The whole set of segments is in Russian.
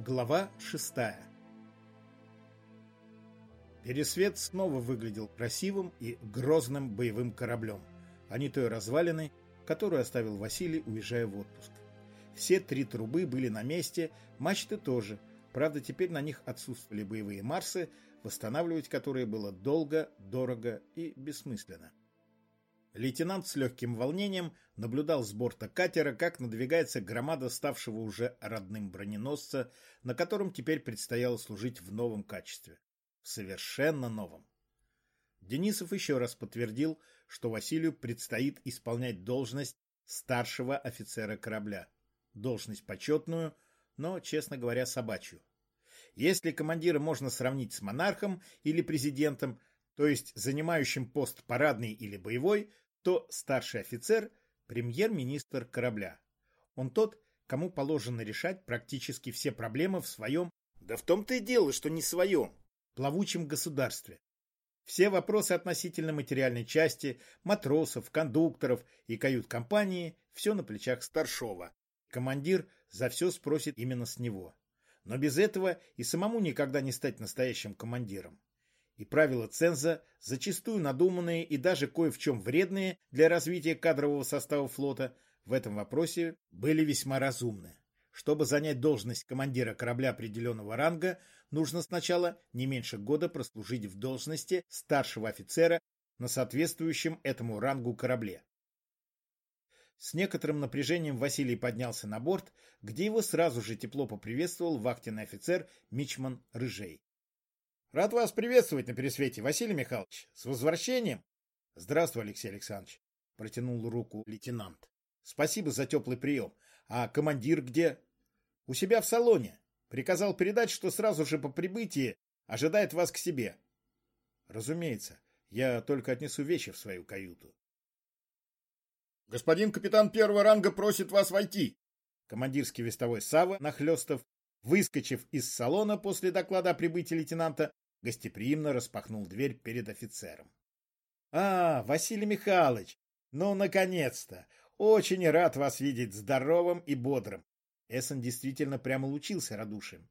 Глава шестая Пересвет снова выглядел красивым и грозным боевым кораблем, а не той развалиной, которую оставил Василий, уезжая в отпуск. Все три трубы были на месте, мачты тоже, правда теперь на них отсутствовали боевые марсы, восстанавливать которые было долго, дорого и бессмысленно. Лейтенант с легким волнением наблюдал с борта катера, как надвигается громада ставшего уже родным броненосца, на котором теперь предстояло служить в новом качестве. Совершенно новом. Денисов еще раз подтвердил, что Василию предстоит исполнять должность старшего офицера корабля. Должность почетную, но, честно говоря, собачью. Если командира можно сравнить с монархом или президентом, то есть занимающим пост парадный или боевой, то старший офицер – премьер-министр корабля. Он тот, кому положено решать практически все проблемы в своем, да в том-то и дело, что не своем, плавучем государстве. Все вопросы относительно материальной части, матросов, кондукторов и кают-компании – все на плечах старшова. Командир за все спросит именно с него. Но без этого и самому никогда не стать настоящим командиром и правила ценза, зачастую надуманные и даже кое в чем вредные для развития кадрового состава флота, в этом вопросе были весьма разумны. Чтобы занять должность командира корабля определенного ранга, нужно сначала не меньше года прослужить в должности старшего офицера на соответствующем этому рангу корабле. С некоторым напряжением Василий поднялся на борт, где его сразу же тепло поприветствовал вахтенный офицер Мичман Рыжей. Рад вас приветствовать на пересвете, Василий Михайлович. С возвращением. Здравствуй, Алексей Александрович. Протянул руку лейтенант. Спасибо за теплый прием. А командир где? У себя в салоне. Приказал передать, что сразу же по прибытии ожидает вас к себе. Разумеется, я только отнесу вещи в свою каюту. Господин капитан первого ранга просит вас войти. Командирский вестовой Сава Нахлестов, выскочив из салона после доклада о прибытии лейтенанта, гостеприимно распахнул дверь перед офицером. — А, Василий Михайлович, ну, наконец-то! Очень рад вас видеть здоровым и бодрым. Эссен действительно прямо лучился радушием.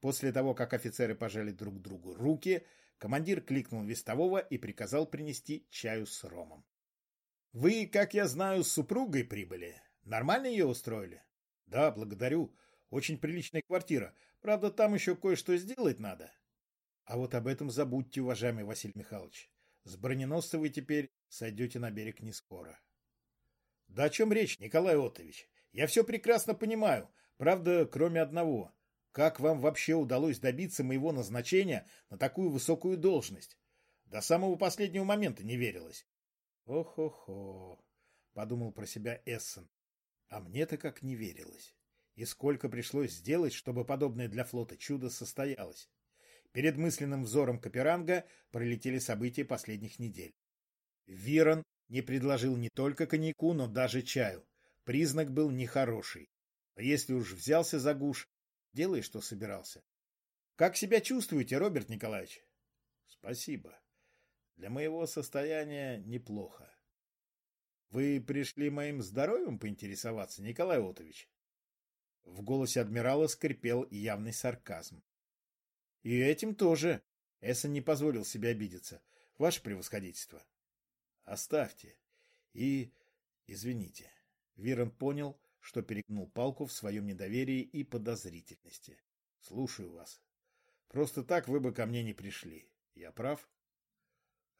После того, как офицеры пожали друг другу руки, командир кликнул вестового и приказал принести чаю с ромом. — Вы, как я знаю, с супругой прибыли. Нормально ее устроили? — Да, благодарю. Очень приличная квартира. Правда, там еще кое-что сделать надо. — а вот об этом забудьте, уважаемый Василий Михайлович. С броненосца вы теперь сойдете на берег не скоро. Да о чем речь, Николай Отович? Я все прекрасно понимаю. Правда, кроме одного. Как вам вообще удалось добиться моего назначения на такую высокую должность? До самого последнего момента не верилось. Ох-охо, подумал про себя Эссен. А мне-то как не верилось. И сколько пришлось сделать, чтобы подобное для флота чудо состоялось. Перед мысленным взором Каперанга пролетели события последних недель. Вирон не предложил не только коньяку, но даже чаю. Признак был нехороший. А если уж взялся за гуш, делай, что собирался. Как себя чувствуете, Роберт Николаевич? Спасибо. Для моего состояния неплохо. Вы пришли моим здоровьем поинтересоваться, Николай Отович? В голосе адмирала скрипел явный сарказм. И этим тоже. Эссен не позволил себе обидеться. Ваше превосходительство. Оставьте. И... Извините. Вирон понял, что перегнул палку в своем недоверии и подозрительности. Слушаю вас. Просто так вы бы ко мне не пришли. Я прав?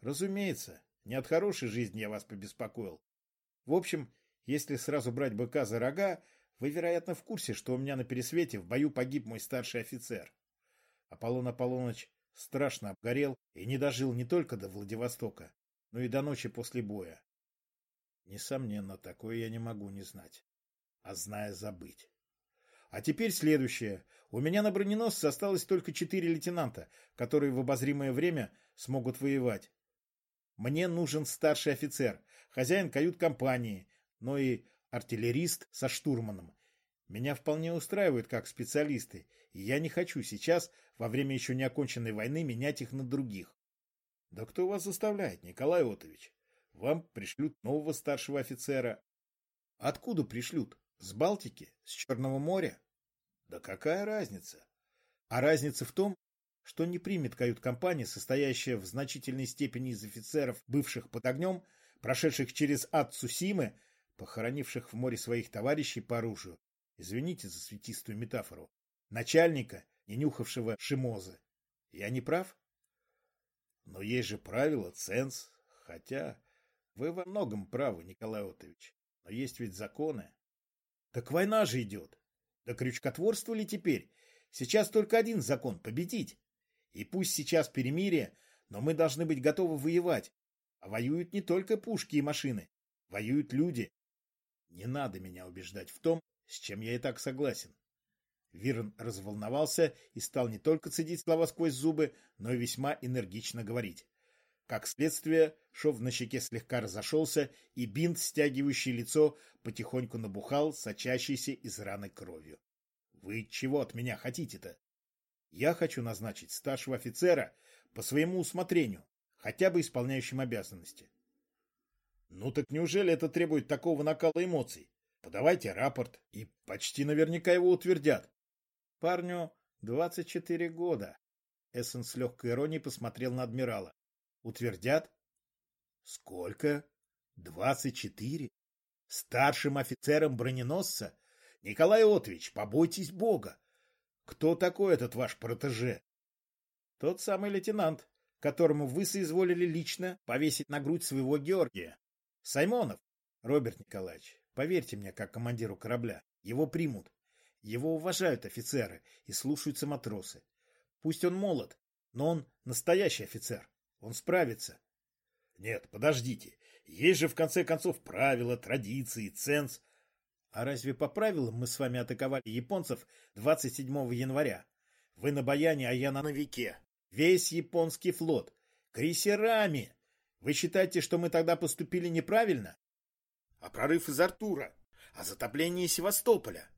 Разумеется. Не от хорошей жизни я вас побеспокоил. В общем, если сразу брать быка за рога, вы, вероятно, в курсе, что у меня на пересвете в бою погиб мой старший офицер. Аполлон Аполлоныч страшно обгорел и не дожил не только до Владивостока, но и до ночи после боя. Несомненно, такое я не могу не знать, а зная забыть. А теперь следующее. У меня на броненосце осталось только четыре лейтенанта, которые в обозримое время смогут воевать. Мне нужен старший офицер, хозяин кают-компании, но и артиллерист со штурманом. Меня вполне устраивают как специалисты, и я не хочу сейчас во время еще не оконченной войны менять их на других. Да кто вас заставляет, Николай Отович? Вам пришлют нового старшего офицера. Откуда пришлют? С Балтики? С Черного моря? Да какая разница? А разница в том, что не примет кают-компания, состоящая в значительной степени из офицеров, бывших под огнем, прошедших через ад Цусимы, похоронивших в море своих товарищей по оружию. Извините за светистую метафору. Начальника, не нюхавшего шимозы. Я не прав? Но есть же правила, ценз. Хотя вы во многом правы, Николай Отович. Но есть ведь законы. Так война же идет. Да крючкотворство ли теперь? Сейчас только один закон — победить. И пусть сейчас перемирие, но мы должны быть готовы воевать. А воюют не только пушки и машины. Воюют люди. Не надо меня убеждать в том, с чем я и так согласен. Вирн разволновался и стал не только цедить слова сквозь зубы, но и весьма энергично говорить. Как следствие, шов на щеке слегка разошелся, и бинт, стягивающий лицо, потихоньку набухал, сочащийся из раны кровью. Вы чего от меня хотите-то? Я хочу назначить старшего офицера по своему усмотрению, хотя бы исполняющим обязанности. Ну так неужели это требует такого накала эмоций? Подавайте рапорт, и почти наверняка его утвердят. Парню 24 года. Эссен с легкой иронией посмотрел на адмирала. Утвердят? Сколько? 24? Старшим офицером броненосца? Николай Отович, побойтесь Бога. Кто такой этот ваш протеже? Тот самый лейтенант, которому вы соизволили лично повесить на грудь своего Георгия. Саймонов. Роберт Николаевич, поверьте мне, как командиру корабля, его примут. Его уважают офицеры и слушаются матросы. Пусть он молод, но он настоящий офицер. Он справится. Нет, подождите. Есть же в конце концов правила, традиции, ценз. А разве по правилам мы с вами атаковали японцев 27 января? Вы на Баяне, а я на Новике. Весь японский флот. Крейсерами. Вы считаете, что мы тогда поступили неправильно? А прорыв из Артура? А затопление Севастополя?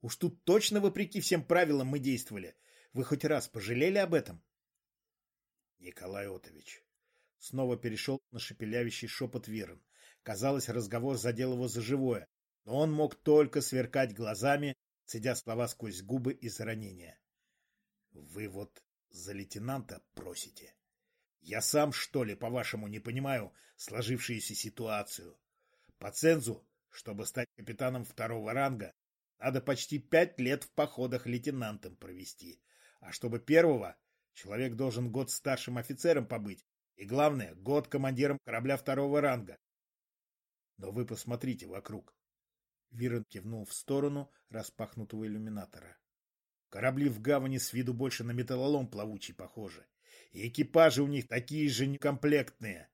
Уж тут точно вопреки всем правилам мы действовали. Вы хоть раз пожалели об этом? Николай Отович. Снова перешел на шепелявящий шепот Вирон. Казалось, разговор задел его за живое, но он мог только сверкать глазами, цедя слова сквозь губы из ранения. Вы вот за лейтенанта просите. Я сам, что ли, по-вашему, не понимаю сложившуюся ситуацию. По цензу, чтобы стать капитаном второго ранга, надо почти пять лет в походах лейтенантом провести. А чтобы первого, человек должен год старшим офицером побыть. И главное, год командиром корабля второго ранга. Но вы посмотрите вокруг. Вирон кивнул в сторону распахнутого иллюминатора. Корабли в гавани с виду больше на металлолом плавучий похожи. И экипажи у них такие же некомплектные.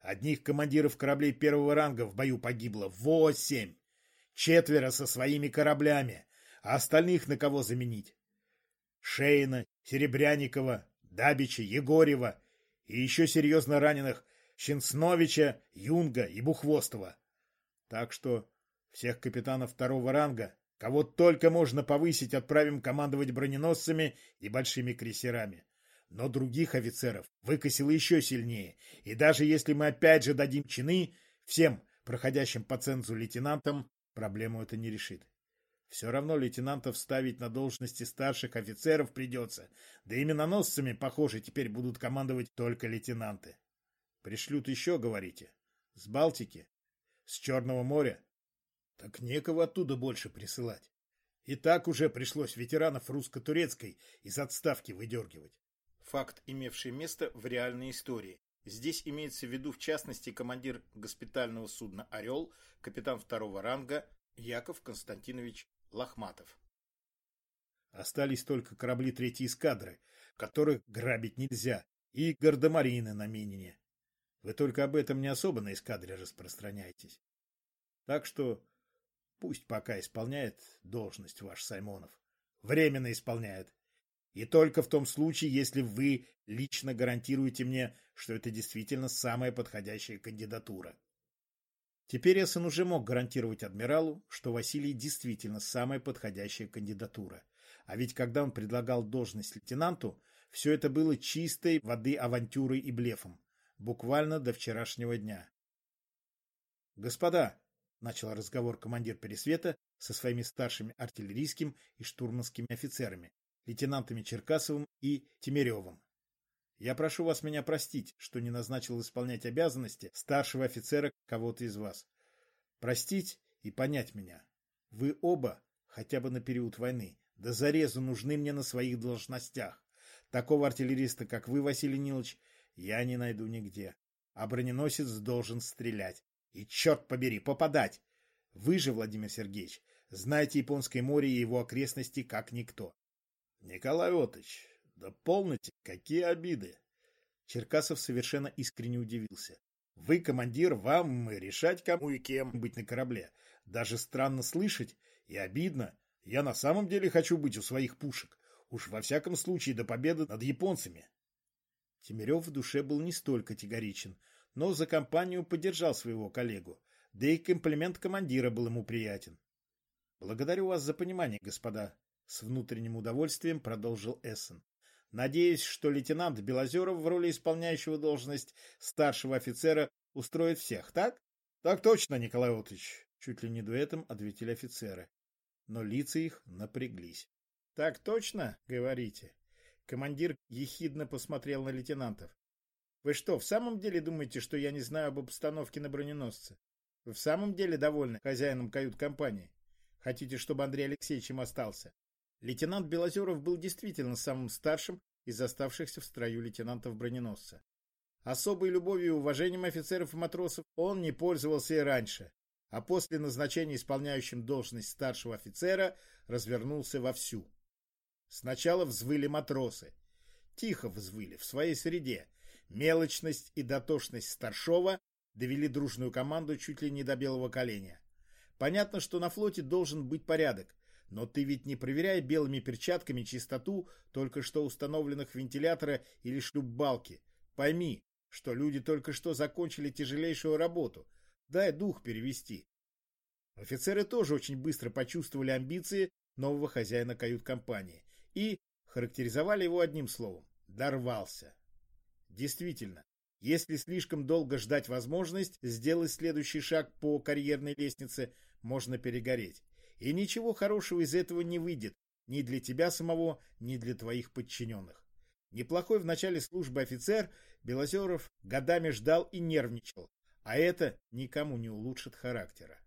Одних командиров кораблей первого ранга в бою погибло восемь. Четверо со своими кораблями, а остальных на кого заменить? Шейна, Серебряникова, Дабича, Егорева и еще серьезно раненых Щенсновича, Юнга и Бухвостова. Так что всех капитанов второго ранга, кого только можно повысить, отправим командовать броненосцами и большими крейсерами. Но других офицеров выкосило еще сильнее, и даже если мы опять же дадим чины всем проходящим по цензу лейтенантам, Проблему это не решит. Все равно лейтенантов ставить на должности старших офицеров придется, да и миноносцами, похоже, теперь будут командовать только лейтенанты. Пришлют еще, говорите? С Балтики? С Черного моря? Так некого оттуда больше присылать. И так уже пришлось ветеранов русско-турецкой из отставки выдергивать. Факт, имевший место в реальной истории. Здесь имеется в виду в частности командир госпитального судна «Орел», капитан второго ранга Яков Константинович Лохматов. Остались только корабли третьей эскадры, которых грабить нельзя, и гардемарины на Минине. Вы только об этом не особо на эскадре распространяйтесь. Так что пусть пока исполняет должность ваш Саймонов. Временно исполняет. И только в том случае, если вы лично гарантируете мне, что это действительно самая подходящая кандидатура. Теперь Эссен уже мог гарантировать адмиралу, что Василий действительно самая подходящая кандидатура. А ведь когда он предлагал должность лейтенанту, все это было чистой воды авантюрой и блефом. Буквально до вчерашнего дня. «Господа!» — начал разговор командир Пересвета со своими старшими артиллерийским и штурманскими офицерами, лейтенантами Черкасовым и Тимиревым. Я прошу вас меня простить, что не назначил исполнять обязанности старшего офицера кого-то из вас. Простить и понять меня. Вы оба, хотя бы на период войны, до зарезу нужны мне на своих должностях. Такого артиллериста, как вы, Василий Нилович, я не найду нигде. А броненосец должен стрелять. И, черт побери, попадать! Вы же, Владимир Сергеевич, знаете Японское море и его окрестности как никто. Николай Отович, да полноте, какие обиды! Черкасов совершенно искренне удивился. Вы, командир, вам решать, кому и кем быть на корабле. Даже странно слышать и обидно. Я на самом деле хочу быть у своих пушек. Уж во всяком случае до победы над японцами. Тимирев в душе был не столь категоричен, но за компанию поддержал своего коллегу, да и комплимент командира был ему приятен. «Благодарю вас за понимание, господа», — с внутренним удовольствием продолжил Эссен. «Надеюсь, что лейтенант Белозеров в роли исполняющего должность старшего офицера устроит всех, так?» «Так точно, Николай Отович», — чуть ли не дуэтом ответили офицеры. Но лица их напряглись. «Так точно, говорите?» Командир ехидно посмотрел на лейтенантов. «Вы что, в самом деле думаете, что я не знаю об обстановке на броненосце? Вы в самом деле довольны хозяином кают-компании? Хотите, чтобы Андрей Алексеевич им остался?» Лейтенант Белозеров был действительно самым старшим из оставшихся в строю лейтенантов броненосца. Особой любовью и уважением офицеров и матросов он не пользовался и раньше, а после назначения исполняющим должность старшего офицера развернулся вовсю. Сначала взвыли матросы. Тихо взвыли, в своей среде. Мелочность и дотошность старшова довели дружную команду чуть ли не до белого коленя. Понятно, что на флоте должен быть порядок, но ты ведь не проверяй белыми перчатками чистоту только что установленных вентилятора или шлюпбалки. Пойми, что люди только что закончили тяжелейшую работу. Дай дух перевести. Офицеры тоже очень быстро почувствовали амбиции нового хозяина кают-компании и характеризовали его одним словом – дорвался. Действительно, если слишком долго ждать возможность сделать следующий шаг по карьерной лестнице, можно перегореть. И ничего хорошего из этого не выйдет ни для тебя самого, ни для твоих подчиненных. Неплохой в начале службы офицер Белозеров годами ждал и нервничал, а это никому не улучшит характера.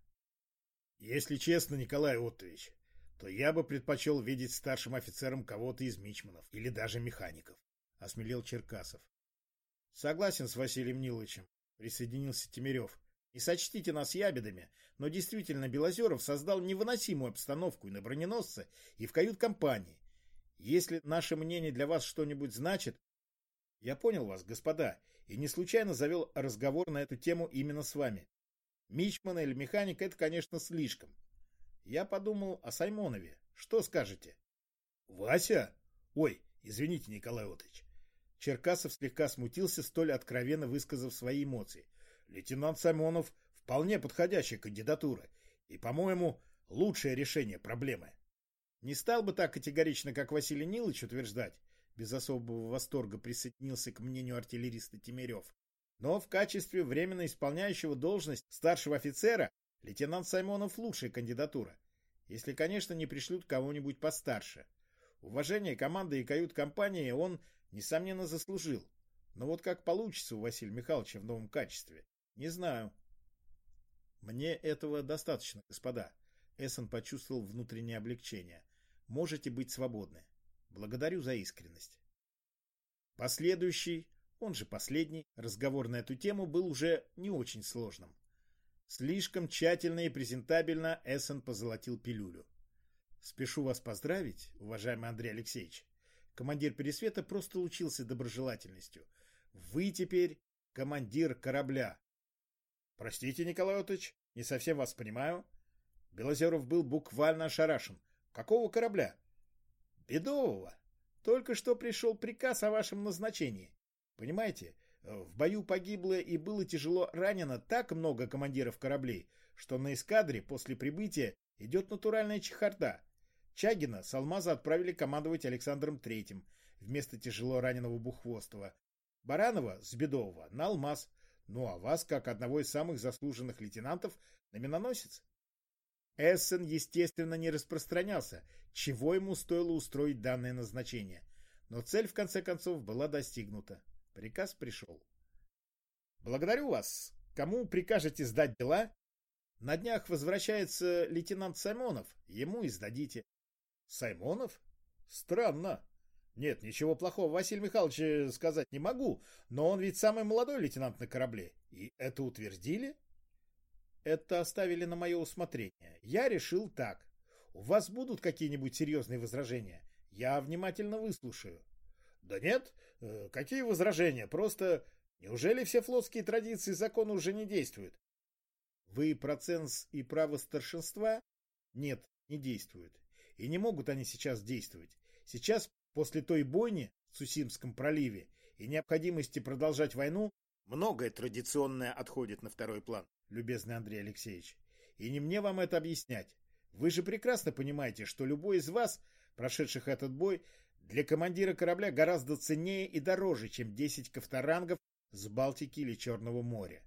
Если честно, Николай Оттович, то я бы предпочел видеть старшим офицером кого-то из мичманов или даже механиков, — осмелел Черкасов. — Согласен с Василием Ниловичем, — присоединился Тимирев. — Не сочтите нас ябедами, но действительно Белозеров создал невыносимую обстановку и на броненосце, и в кают-компании. Если наше мнение для вас что-нибудь значит... Я понял вас, господа, и не случайно завел разговор на эту тему именно с вами. Мичман или механик — это, конечно, слишком. Я подумал о Саймонове. Что скажете? Вася? Ой, извините, Николай Отович. Черкасов слегка смутился, столь откровенно высказав свои эмоции. Лейтенант Саймонов вполне подходящая кандидатура. И, по-моему, лучшее решение проблемы. Не стал бы так категорично, как Василий Нилович, утверждать. Без особого восторга присоединился к мнению артиллериста Тимирев. Но в качестве временно исполняющего должность старшего офицера Лейтенант Саймонов лучшая кандидатура. Если, конечно, не пришлют кого-нибудь постарше. Уважение команды и кают-компании он, несомненно, заслужил. Но вот как получится у Василия Михайловича в новом качестве, не знаю. Мне этого достаточно, господа. Эссен почувствовал внутреннее облегчение. Можете быть свободны. Благодарю за искренность. Последующий, он же последний, разговор на эту тему был уже не очень сложным. Слишком тщательно и презентабельно Эссен позолотил пилюлю. Спешу вас поздравить, уважаемый Андрей Алексеевич. Командир Пересвета просто лучился доброжелательностью. Вы теперь командир корабля. Простите, Николай не совсем вас понимаю. Белозеров был буквально ошарашен. Какого корабля? Бедового. Только что пришел приказ о вашем назначении. Понимаете, в бою погибло и было тяжело ранено так много командиров кораблей, что на эскадре после прибытия идет натуральная чехарда. Чагина с Алмаза отправили командовать Александром Третьим вместо тяжело раненого Бухвостова. Баранова с Бедового на Алмаз, Ну а вас, как одного из самых заслуженных лейтенантов, на миноносец. Эссен, естественно, не распространялся, чего ему стоило устроить данное назначение. Но цель, в конце концов, была достигнута. Приказ пришел. «Благодарю вас. Кому прикажете сдать дела?» «На днях возвращается лейтенант Саймонов. Ему и сдадите». «Саймонов? Странно. Нет, ничего плохого Василий Михайлович сказать не могу, но он ведь самый молодой лейтенант на корабле. И это утвердили?» Это оставили на мое усмотрение. Я решил так. У вас будут какие-нибудь серьезные возражения? Я внимательно выслушаю. Да нет, э, какие возражения? Просто неужели все флотские традиции закона уже не действуют? Вы про ценз и право старшинства? Нет, не действуют. И не могут они сейчас действовать. Сейчас, после той бойни в Сусимском проливе и необходимости продолжать войну, многое традиционное отходит на второй план, любезный Андрей Алексеевич. И не мне вам это объяснять. Вы же прекрасно понимаете, что любой из вас, прошедших этот бой, для командира корабля гораздо ценнее и дороже, чем 10 ковторангов с Балтики или Черного моря.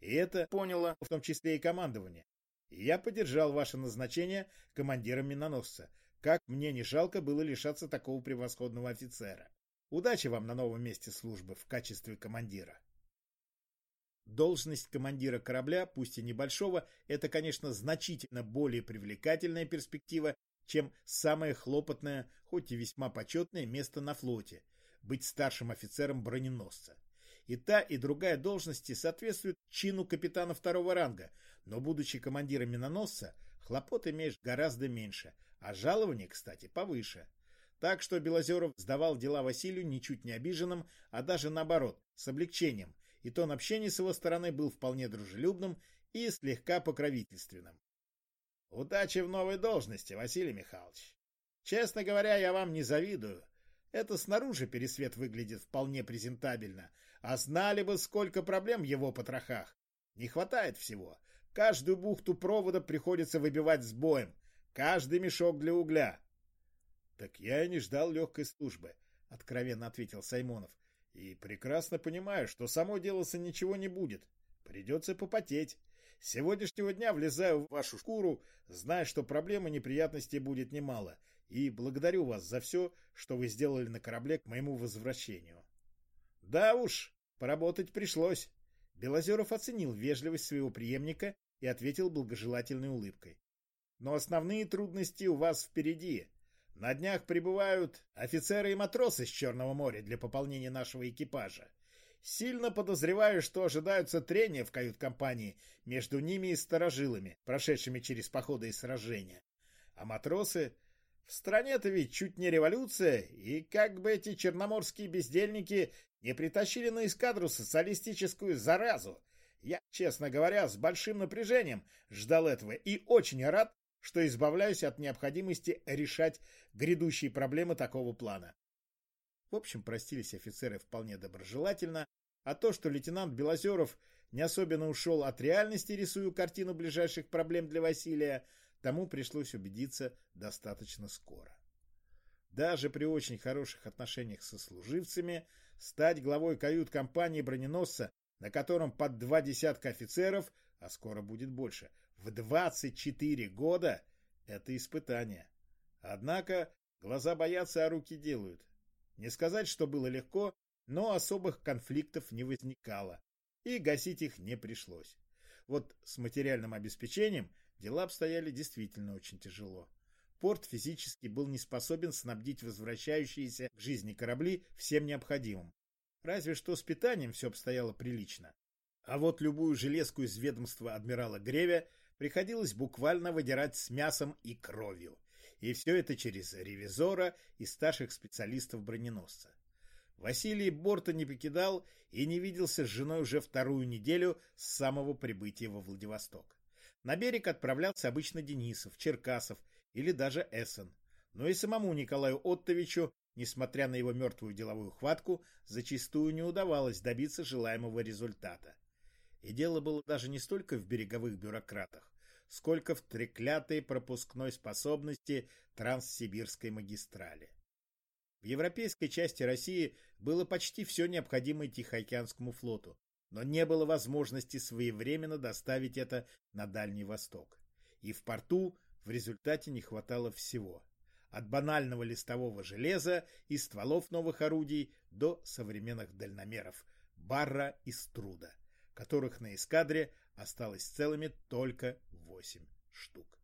И это поняло в том числе и командование. Я поддержал ваше назначение командиром миноносца. Как мне не жалко было лишаться такого превосходного офицера. Удачи вам на новом месте службы в качестве командира. Должность командира корабля, пусть и небольшого, это, конечно, значительно более привлекательная перспектива, чем самое хлопотное, хоть и весьма почетное место на флоте – быть старшим офицером броненосца. И та, и другая должности соответствуют чину капитана второго ранга, но, будучи командиром миноносца, хлопот имеешь гораздо меньше, а жалование, кстати, повыше. Так что Белозеров сдавал дела Василию ничуть не обиженным, а даже наоборот, с облегчением, и тон общения с его стороны был вполне дружелюбным и слегка покровительственным. Удачи в новой должности, Василий Михайлович. Честно говоря, я вам не завидую. Это снаружи пересвет выглядит вполне презентабельно, а знали бы, сколько проблем в его потрохах. Не хватает всего. Каждую бухту провода приходится выбивать с боем, каждый мешок для угля. — Так я и не ждал легкой службы, — откровенно ответил Саймонов. — И прекрасно понимаю, что само делаться ничего не будет. Придется попотеть. С сегодняшнего дня влезаю в вашу шкуру, зная, что проблем и неприятностей будет немало, и благодарю вас за все, что вы сделали на корабле к моему возвращению. Да уж, поработать пришлось. Белозеров оценил вежливость своего преемника и ответил благожелательной улыбкой. Но основные трудности у вас впереди. На днях прибывают офицеры и матросы с Черного моря для пополнения нашего экипажа. Сильно подозреваю, что ожидаются трения в кают-компании между ними и старожилами, прошедшими через походы и сражения. А матросы... В стране-то ведь чуть не революция, и как бы эти черноморские бездельники не притащили на эскадру социалистическую заразу. Я, честно говоря, с большим напряжением ждал этого и очень рад, что избавляюсь от необходимости решать грядущие проблемы такого плана. В общем, простились офицеры вполне доброжелательно, а то, что лейтенант Белозеров не особенно ушел от реальности, рисуя картину ближайших проблем для Василия, тому пришлось убедиться достаточно скоро. Даже при очень хороших отношениях со служивцами стать главой кают-компании броненосца, на котором под два десятка офицеров, а скоро будет больше, в 24 года – это испытание. Однако глаза боятся, а руки делают. Не сказать, что было легко, но особых конфликтов не возникало, и гасить их не пришлось. Вот с материальным обеспечением дела обстояли действительно очень тяжело. Порт физически был не способен снабдить возвращающиеся к жизни корабли всем необходимым. Разве что с питанием все обстояло прилично. А вот любую железку из ведомства адмирала Гревя приходилось буквально выдирать с мясом и кровью. И все это через ревизора и старших специалистов броненосца. Василий борта не покидал и не виделся с женой уже вторую неделю с самого прибытия во Владивосток. На берег отправлялся обычно Денисов, Черкасов или даже Эссен. Но и самому Николаю Оттовичу, несмотря на его мертвую деловую хватку, зачастую не удавалось добиться желаемого результата. И дело было даже не столько в береговых бюрократах, сколько в треклятой пропускной способности Транссибирской магистрали. В европейской части России было почти все необходимое Тихоокеанскому флоту, но не было возможности своевременно доставить это на Дальний Восток. И в порту в результате не хватало всего. От банального листового железа и стволов новых орудий до современных дальномеров Барра и Струда, которых на эскадре осталось целыми только восемь штук.